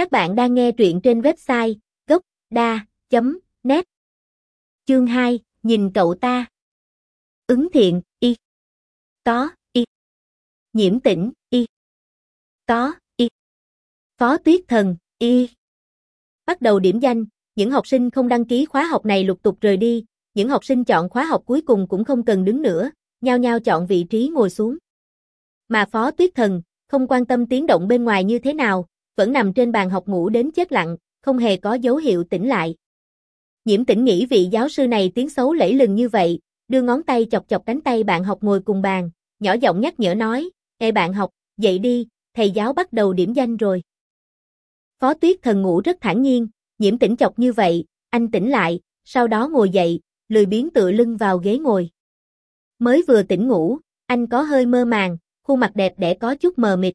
Các bạn đang nghe truyện trên website gốc.da.net Chương 2, nhìn cậu ta. Ứng thiện, y. Có, y. Nhiễm tĩnh, y. Có, y. Phó tuyết thần, y. Bắt đầu điểm danh, những học sinh không đăng ký khóa học này lục tục rời đi, những học sinh chọn khóa học cuối cùng cũng không cần đứng nữa, nhao nhao chọn vị trí ngồi xuống. Mà Phó Tuyết Thần, không quan tâm tiếng động bên ngoài như thế nào, vẫn nằm trên bàn học ngủ đến chết lặng, không hề có dấu hiệu tỉnh lại. Nhiễm tỉnh nghĩ vị giáo sư này tiếng xấu lẫy lừng như vậy, đưa ngón tay chọc chọc cánh tay bạn học ngồi cùng bàn, nhỏ giọng nhắc nhở nói, Ê bạn học, dậy đi, thầy giáo bắt đầu điểm danh rồi. Phó tuyết thần ngủ rất thản nhiên, nhiễm tỉnh chọc như vậy, anh tỉnh lại, sau đó ngồi dậy, lười biến tựa lưng vào ghế ngồi. Mới vừa tỉnh ngủ, anh có hơi mơ màng, khuôn mặt đẹp đẽ có chút mờ mịt.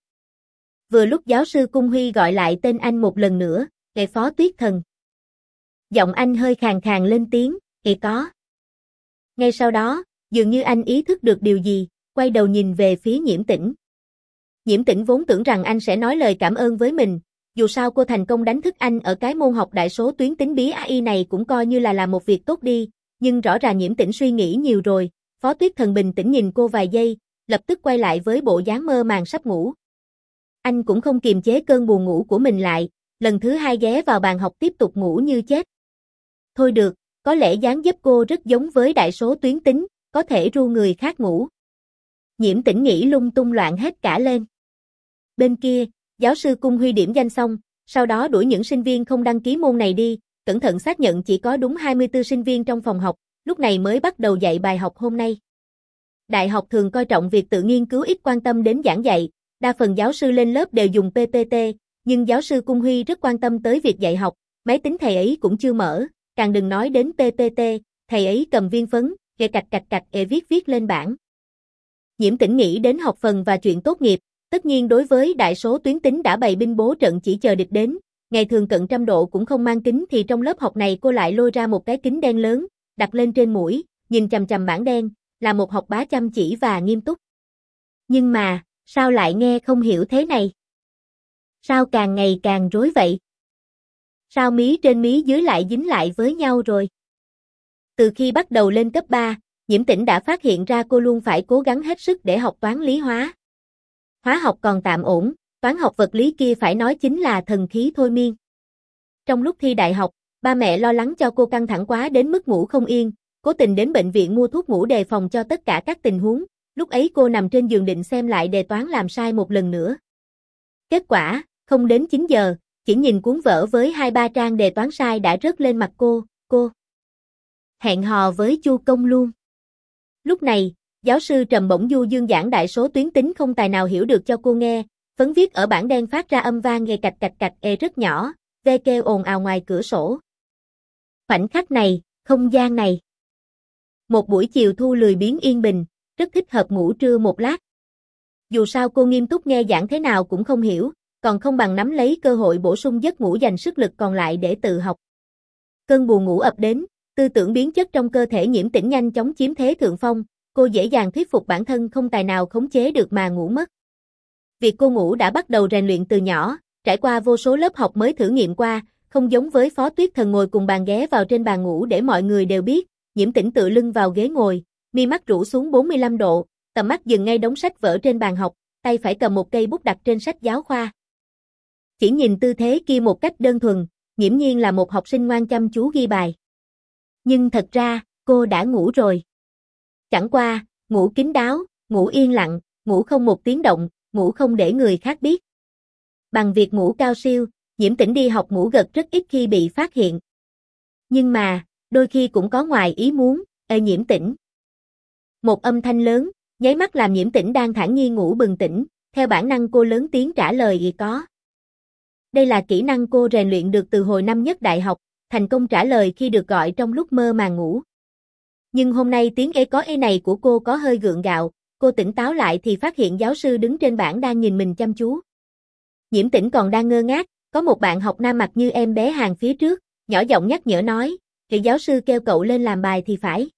Vừa lúc giáo sư Cung Huy gọi lại tên anh một lần nữa, nghệ phó tuyết thần. Giọng anh hơi khàn khàn lên tiếng, ị có. Ngay sau đó, dường như anh ý thức được điều gì, quay đầu nhìn về phía nhiễm tĩnh. Nhiễm tĩnh vốn tưởng rằng anh sẽ nói lời cảm ơn với mình, dù sao cô thành công đánh thức anh ở cái môn học đại số tuyến tính bí AI này cũng coi như là làm một việc tốt đi, nhưng rõ ràng nhiễm tĩnh suy nghĩ nhiều rồi, Phó Tuyết Thần bình tĩnh nhìn cô vài giây, lập tức quay lại với bộ dáng mơ màng sắp ngủ. Anh cũng không kiềm chế cơn buồn ngủ của mình lại, lần thứ hai ghé vào bàn học tiếp tục ngủ như chết. Thôi được, có lẽ dáng dấp cô rất giống với đại số tuyến tính, có thể ru người khác ngủ. Nhiễm tĩnh nghĩ lung tung loạn hết cả lên. Bên kia, giáo sư cung huy điểm danh xong, sau đó đuổi những sinh viên không đăng ký môn này đi, cẩn thận xác nhận chỉ có đúng 24 sinh viên trong phòng học, lúc này mới bắt đầu dạy bài học hôm nay. Đại học thường coi trọng việc tự nghiên cứu ít quan tâm đến giảng dạy, đa phần giáo sư lên lớp đều dùng PPT, nhưng giáo sư Cung Huy rất quan tâm tới việc dạy học, máy tính thầy ấy cũng chưa mở, càng đừng nói đến PPT, thầy ấy cầm viên phấn, gạch cạch cạch cạch e viết viết lên bảng. Nhiễm tỉnh nghĩ đến học phần và chuyện tốt nghiệp, tất nhiên đối với đại số tuyến tính đã bày binh bố trận chỉ chờ địch đến, ngày thường cận trăm độ cũng không mang kính thì trong lớp học này cô lại lôi ra một cái kính đen lớn, đặt lên trên mũi, nhìn chầm chầm bảng đen, là một học bá chăm chỉ và nghiêm túc. Nhưng mà, sao lại nghe không hiểu thế này? Sao càng ngày càng rối vậy? Sao mí trên mí dưới lại dính lại với nhau rồi? Từ khi bắt đầu lên cấp 3, Nhiễm Tĩnh đã phát hiện ra cô luôn phải cố gắng hết sức để học toán lý hóa. Hóa học còn tạm ổn, toán học vật lý kia phải nói chính là thần khí thôi miên. Trong lúc thi đại học, ba mẹ lo lắng cho cô căng thẳng quá đến mức ngủ không yên, cố tình đến bệnh viện mua thuốc ngủ đề phòng cho tất cả các tình huống, lúc ấy cô nằm trên giường định xem lại đề toán làm sai một lần nữa. Kết quả, không đến 9 giờ, chỉ nhìn cuốn vở với hai ba trang đề toán sai đã rớt lên mặt cô, cô. Hẹn hò với Chu Công luôn. Lúc này, giáo sư Trầm Bổng Du dương giảng đại số tuyến tính không tài nào hiểu được cho cô nghe, phấn viết ở bảng đen phát ra âm vang nghe cạch cạch cạch e rất nhỏ, ve kêu ồn ào ngoài cửa sổ. Khoảnh khắc này, không gian này. Một buổi chiều thu lười biến yên bình, rất thích hợp ngủ trưa một lát. Dù sao cô nghiêm túc nghe giảng thế nào cũng không hiểu, còn không bằng nắm lấy cơ hội bổ sung giấc ngủ dành sức lực còn lại để tự học. Cơn buồn ngủ ập đến, tư tưởng biến chất trong cơ thể nhiễm tĩnh nhanh chóng chiếm thế thượng phong, cô dễ dàng thuyết phục bản thân không tài nào khống chế được mà ngủ mất. Việc cô ngủ đã bắt đầu rèn luyện từ nhỏ, trải qua vô số lớp học mới thử nghiệm qua, không giống với phó tuyết thần ngồi cùng bàn ghé vào trên bàn ngủ để mọi người đều biết, nhiễm tĩnh tự lưng vào ghế ngồi, mi mắt rũ xuống 45 độ, tầm mắt dừng ngay đống sách vở trên bàn học, tay phải cầm một cây bút đặt trên sách giáo khoa. Chỉ nhìn tư thế kia một cách đơn thuần, nhiễm nhiên là một học sinh ngoan chăm chú ghi bài. Nhưng thật ra, cô đã ngủ rồi. Chẳng qua, ngủ kín đáo, ngủ yên lặng, ngủ không một tiếng động, ngủ không để người khác biết. Bằng việc ngủ cao siêu, nhiễm tĩnh đi học ngủ gật rất ít khi bị phát hiện. Nhưng mà, đôi khi cũng có ngoài ý muốn, ê nhiễm tĩnh. Một âm thanh lớn, nháy mắt làm nhiễm tĩnh đang thản nhiên ngủ bừng tỉnh, theo bản năng cô lớn tiếng trả lời gì có. Đây là kỹ năng cô rèn luyện được từ hồi năm nhất đại học, thành công trả lời khi được gọi trong lúc mơ màng ngủ. Nhưng hôm nay tiếng ế có ê này của cô có hơi gượng gạo, cô tỉnh táo lại thì phát hiện giáo sư đứng trên bảng đang nhìn mình chăm chú. Nhiễm tĩnh còn đang ngơ ngác, có một bạn học nam mặt như em bé hàng phía trước, nhỏ giọng nhắc nhở nói, thì giáo sư kêu cậu lên làm bài thì phải.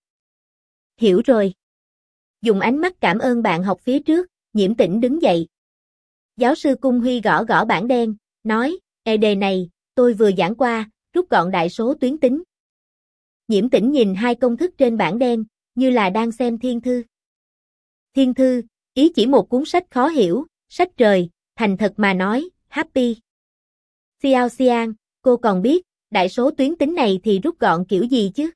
Hiểu rồi. Dùng ánh mắt cảm ơn bạn học phía trước, nhiễm tĩnh đứng dậy. Giáo sư Cung Huy gõ gõ bảng đen, nói, Ê đề này, tôi vừa giảng qua, rút gọn đại số tuyến tính. Nhiễm tĩnh nhìn hai công thức trên bảng đen, như là đang xem thiên thư. Thiên thư, ý chỉ một cuốn sách khó hiểu, sách trời, thành thật mà nói, happy. Xiao Xiang, cô còn biết, đại số tuyến tính này thì rút gọn kiểu gì chứ?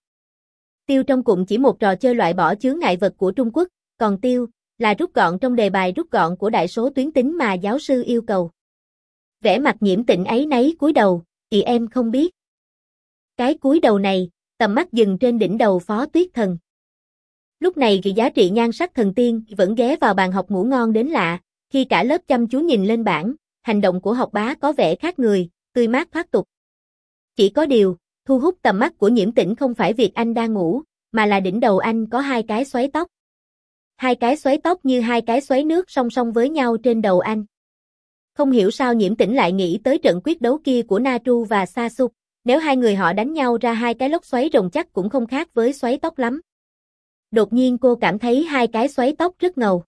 Tiêu trong cụm chỉ một trò chơi loại bỏ chướng ngại vật của Trung Quốc, còn tiêu, là rút gọn trong đề bài rút gọn của đại số tuyến tính mà giáo sư yêu cầu. Vẽ mặt nhiễm tịnh ấy nấy cúi đầu, thì em không biết. Cái cúi đầu này, tầm mắt dừng trên đỉnh đầu phó tuyết thần. Lúc này vì giá trị nhan sắc thần tiên vẫn ghé vào bàn học ngủ ngon đến lạ, khi cả lớp chăm chú nhìn lên bảng, hành động của học bá có vẻ khác người, tươi mát thoát tục. Chỉ có điều, thu hút tầm mắt của nhiễm tĩnh không phải việc anh đang ngủ, mà là đỉnh đầu anh có hai cái xoáy tóc. Hai cái xoáy tóc như hai cái xoáy nước song song với nhau trên đầu anh. Không hiểu sao nhiễm tĩnh lại nghĩ tới trận quyết đấu kia của Natru và Sasuk, nếu hai người họ đánh nhau ra hai cái lốc xoáy rồng chắc cũng không khác với xoáy tóc lắm. Đột nhiên cô cảm thấy hai cái xoáy tóc rất ngầu.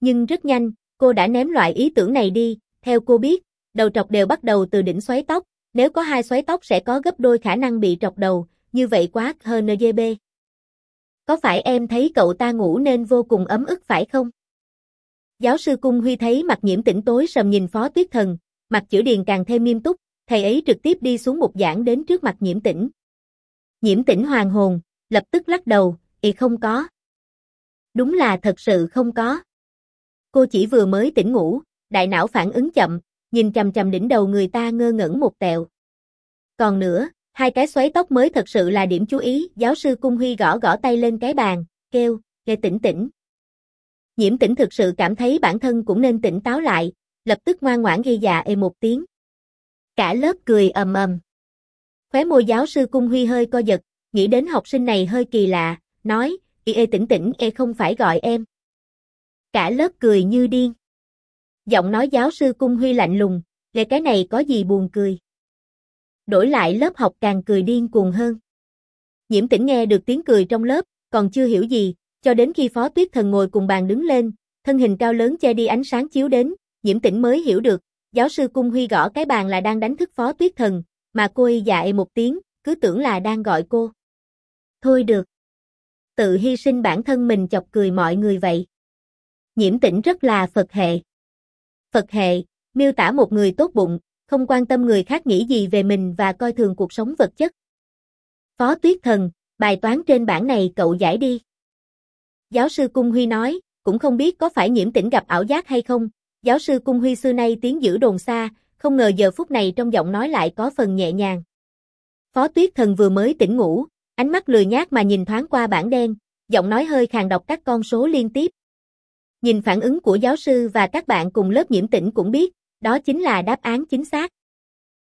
Nhưng rất nhanh, cô đã ném loại ý tưởng này đi, theo cô biết, đầu trọc đều bắt đầu từ đỉnh xoáy tóc, nếu có hai xoáy tóc sẽ có gấp đôi khả năng bị trọc đầu, như vậy quá HNGB. Có phải em thấy cậu ta ngủ nên vô cùng ấm ức phải không? Giáo sư Cung Huy thấy mặt nhiễm tỉnh tối sầm nhìn phó tuyết thần, mặt chữ điền càng thêm nghiêm túc, thầy ấy trực tiếp đi xuống một giảng đến trước mặt nhiễm tỉnh. Nhiễm tỉnh hoàng hồn, lập tức lắc đầu, y không có. Đúng là thật sự không có. Cô chỉ vừa mới tỉnh ngủ, đại não phản ứng chậm, nhìn chầm chầm đỉnh đầu người ta ngơ ngẩn một tẹo. Còn nữa, hai cái xoáy tóc mới thật sự là điểm chú ý, giáo sư Cung Huy gõ gõ tay lên cái bàn, kêu, kêu tỉnh tỉnh. Nhiễm tỉnh thực sự cảm thấy bản thân cũng nên tỉnh táo lại, lập tức ngoan ngoãn ghi dạ ê một tiếng. Cả lớp cười ầm ầm. Khóe môi giáo sư Cung Huy hơi co giật, nghĩ đến học sinh này hơi kỳ lạ, nói, y ê tỉnh tỉnh e không phải gọi em. Cả lớp cười như điên. Giọng nói giáo sư Cung Huy lạnh lùng, nghe cái này có gì buồn cười. Đổi lại lớp học càng cười điên cuồng hơn. Nhiễm tỉnh nghe được tiếng cười trong lớp, còn chưa hiểu gì, cho đến khi Phó Tuyết Thần ngồi cùng bàn đứng lên, thân hình cao lớn che đi ánh sáng chiếu đến, nhiễm tỉnh mới hiểu được, giáo sư Cung Huy gõ cái bàn là đang đánh thức Phó Tuyết Thần, mà cô y dạy một tiếng, cứ tưởng là đang gọi cô. Thôi được. Tự hy sinh bản thân mình chọc cười mọi người vậy. Nhiễm tỉnh rất là Phật hệ. Phật hệ, miêu tả một người tốt bụng, không quan tâm người khác nghĩ gì về mình và coi thường cuộc sống vật chất. Phó Tuyết Thần, bài toán trên bảng này cậu giải đi. Giáo sư Cung Huy nói, cũng không biết có phải nhiễm tỉnh gặp ảo giác hay không. Giáo sư Cung Huy xưa nay tiếng giữ đồn xa, không ngờ giờ phút này trong giọng nói lại có phần nhẹ nhàng. Phó Tuyết Thần vừa mới tỉnh ngủ, ánh mắt lười nhác mà nhìn thoáng qua bảng đen, giọng nói hơi khàn đọc các con số liên tiếp. Nhìn phản ứng của giáo sư và các bạn cùng lớp nhiễm tỉnh cũng biết, đó chính là đáp án chính xác.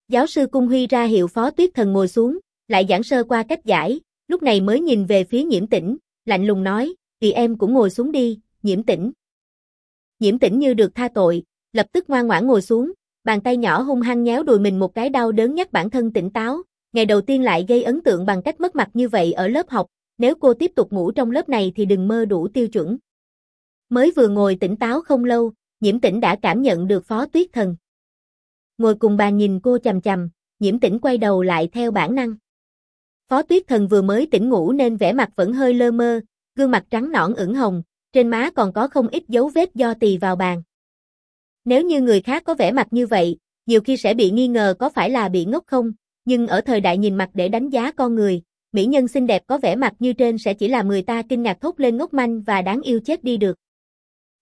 Giáo sư Cung Huy ra hiệu Phó Tuyết Thần ngồi xuống, lại giảng sơ qua cách giải, lúc này mới nhìn về phía nhiễm Tĩnh, lạnh lùng nói, thì em cũng ngồi xuống đi, nhiễm Tĩnh. Nhiễm Tĩnh như được tha tội, lập tức ngoan ngoãn ngồi xuống, bàn tay nhỏ hung hăng nhéo đùi mình một cái đau đớn nhắc bản thân tỉnh táo, ngày đầu tiên lại gây ấn tượng bằng cách mất mặt như vậy ở lớp học, nếu cô tiếp tục ngủ trong lớp này thì đừng mơ đủ tiêu chuẩn. Mới vừa ngồi tỉnh táo không lâu, nhiễm Tĩnh đã cảm nhận được phó tuyết thần. Ngồi cùng bàn nhìn cô chằm chằm, nhiễm Tĩnh quay đầu lại theo bản năng. Phó tuyết thần vừa mới tỉnh ngủ nên vẻ mặt vẫn hơi lơ mơ, gương mặt trắng nõn ửng hồng, trên má còn có không ít dấu vết do tì vào bàn. Nếu như người khác có vẻ mặt như vậy, nhiều khi sẽ bị nghi ngờ có phải là bị ngốc không, nhưng ở thời đại nhìn mặt để đánh giá con người, mỹ nhân xinh đẹp có vẻ mặt như trên sẽ chỉ là người ta kinh ngạc thốt lên ngốc manh và đáng yêu chết đi được.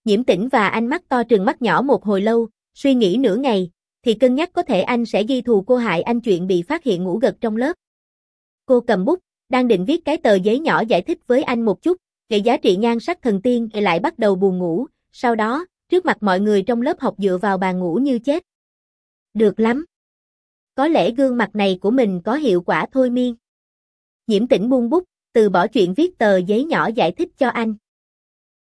Nhiễm tĩnh và anh mắt to trừng mắt nhỏ một hồi lâu, suy nghĩ nửa ngày, thì cân nhắc có thể anh sẽ ghi thù cô hại anh chuyện bị phát hiện ngủ gật trong lớp. Cô cầm bút, đang định viết cái tờ giấy nhỏ giải thích với anh một chút, về giá trị nhan sắc thần tiên lại bắt đầu buồn ngủ, sau đó, trước mặt mọi người trong lớp học dựa vào bàn ngủ như chết. Được lắm. Có lẽ gương mặt này của mình có hiệu quả thôi miên. Nhiễm tĩnh buông bút, từ bỏ chuyện viết tờ giấy nhỏ giải thích cho anh.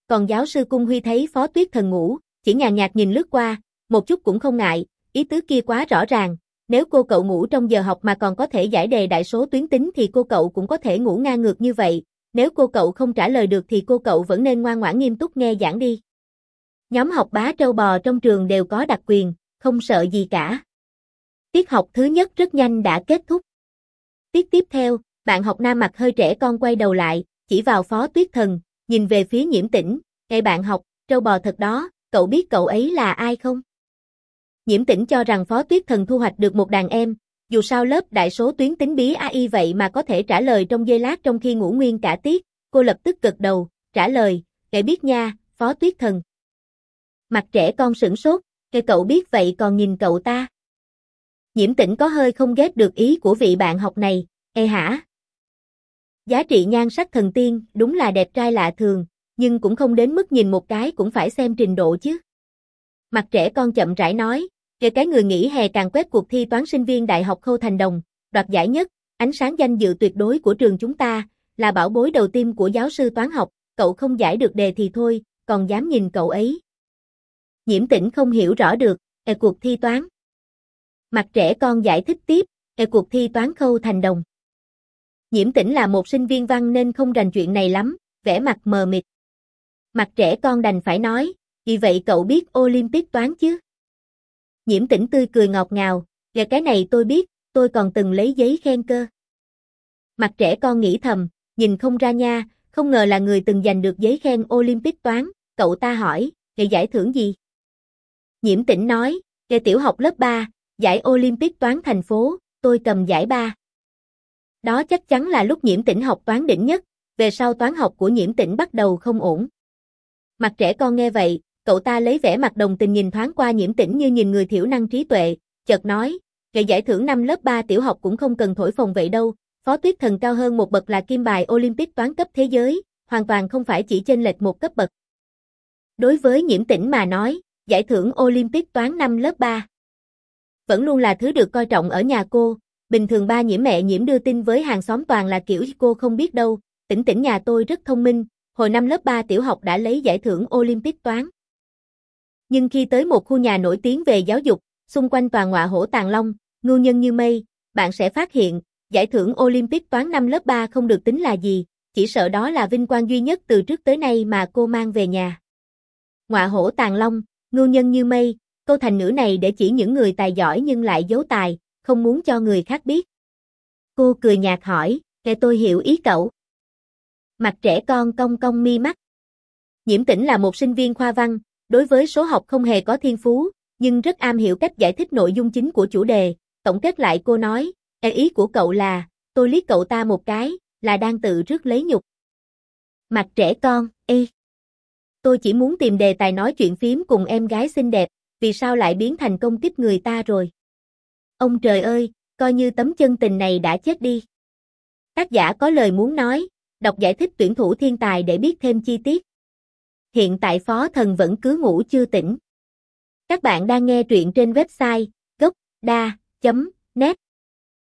Còn giáo sư Cung Huy thấy Phó Tuyết Thần ngủ, chỉ nhàn nhạt nhìn lướt qua, một chút cũng không ngại, ý tứ kia quá rõ ràng, nếu cô cậu ngủ trong giờ học mà còn có thể giải đề đại số tuyến tính thì cô cậu cũng có thể ngủ ngang ngược như vậy, nếu cô cậu không trả lời được thì cô cậu vẫn nên ngoan ngoãn nghiêm túc nghe giảng đi. Nhóm học bá trâu bò trong trường đều có đặc quyền, không sợ gì cả. Tiết học thứ nhất rất nhanh đã kết thúc. Tiết tiếp theo, bạn học nam mặt hơi trẻ con quay đầu lại, chỉ vào phó tuyết thần, nhìn về phía nhiễm tĩnh, ngay bạn học, trâu bò thật đó, cậu biết cậu ấy là ai không? Nhiễm tĩnh cho rằng phó tuyết thần thu hoạch được một đàn em, dù sao lớp đại số tuyến tính bí AI vậy mà có thể trả lời trong giây lát trong khi ngủ nguyên cả tiết, cô lập tức gật đầu, trả lời, kể biết nha, phó tuyết thần. Mặt trẻ con sửng sốt, kể cậu biết vậy còn nhìn cậu ta. Nhiễm tĩnh có hơi không ghét được ý của vị bạn học này, ê hả? Giá trị nhan sắc thần tiên, đúng là đẹp trai lạ thường, nhưng cũng không đến mức nhìn một cái cũng phải xem trình độ chứ. Mặt trẻ con chậm rãi nói, kể cái người nghỉ hè càng quét cuộc thi toán sinh viên Đại học Khâu Thành Đồng, đoạt giải nhất, ánh sáng danh dự tuyệt đối của trường chúng ta, là bảo bối đầu tiên của giáo sư toán học, cậu không giải được đề thì thôi, còn dám nhìn cậu ấy. Nhiễm tĩnh không hiểu rõ được, e cuộc thi toán. Mặt trẻ con giải thích tiếp, e cuộc thi toán khâu thành đồng. Nhiễm tĩnh là một sinh viên văn nên không rành chuyện này lắm, vẻ mặt mờ mịt. Mặt trẻ con đành phải nói, vì vậy cậu biết Olympic toán chứ? Nhiễm tĩnh tươi cười ngọt ngào, và cái này tôi biết, tôi còn từng lấy giấy khen cơ. Mặt trẻ con nghĩ thầm, nhìn không ra nha, không ngờ là người từng giành được giấy khen Olympic toán, cậu ta hỏi, về giải thưởng gì? Nhiễm tĩnh nói, về tiểu học lớp 3, giải Olympic toán thành phố, tôi cầm giải 3. Đó chắc chắn là lúc nhiễm tĩnh học toán đỉnh nhất, về sau toán học của nhiễm tĩnh bắt đầu không ổn. Mặt trẻ con nghe vậy, cậu ta lấy vẻ mặt đồng tình nhìn thoáng qua nhiễm tĩnh như nhìn người thiểu năng trí tuệ, chợt nói, ngày giải thưởng năm lớp 3 tiểu học cũng không cần thổi phồng vậy đâu, phó tuyết thần cao hơn một bậc là kim bài Olympic toán cấp thế giới, hoàn toàn không phải chỉ chênh lệch một cấp bậc. Đối với nhiễm tĩnh mà nói, giải thưởng Olympic toán năm lớp 3 vẫn luôn là thứ được coi trọng ở nhà cô, bình thường ba nhiễm mẹ nhiễm đưa tin với hàng xóm toàn là kiểu cô không biết đâu, tỉnh tỉnh nhà tôi rất thông minh, hồi năm lớp 3 tiểu học đã lấy giải thưởng Olympic toán. Nhưng khi tới một khu nhà nổi tiếng về giáo dục, xung quanh toàn ngọa hổ tàng long, ngưu nhân như mây, bạn sẽ phát hiện, giải thưởng Olympic toán năm lớp 3 không được tính là gì, chỉ sợ đó là vinh quang duy nhất từ trước tới nay mà cô mang về nhà. Ngọa hổ tàng long, ngưu nhân như mây, câu thành ngữ này để chỉ những người tài giỏi nhưng lại giấu tài, không muốn cho người khác biết. Cô cười nhạt hỏi, để tôi hiểu ý cậu. Mặt trẻ con cong cong mi mắt. Nhiễm tĩnh là một sinh viên khoa văn, đối với số học không hề có thiên phú, nhưng rất am hiểu cách giải thích nội dung chính của chủ đề. Tổng kết lại cô nói, e ý của cậu là, tôi liếc cậu ta một cái, là đang tự rước lấy nhục. Mặt trẻ con, y. Tôi chỉ muốn tìm đề tài nói chuyện phím cùng em gái xinh đẹp, vì sao lại biến thành công kích người ta rồi. Ông trời ơi, coi như tấm chân tình này đã chết đi. Tác giả có lời muốn nói, đọc giải thích tuyển thủ thiên tài để biết thêm chi tiết. Hiện tại phó thần vẫn cứ ngủ chưa tỉnh. Các bạn đang nghe truyện trên website gocda.net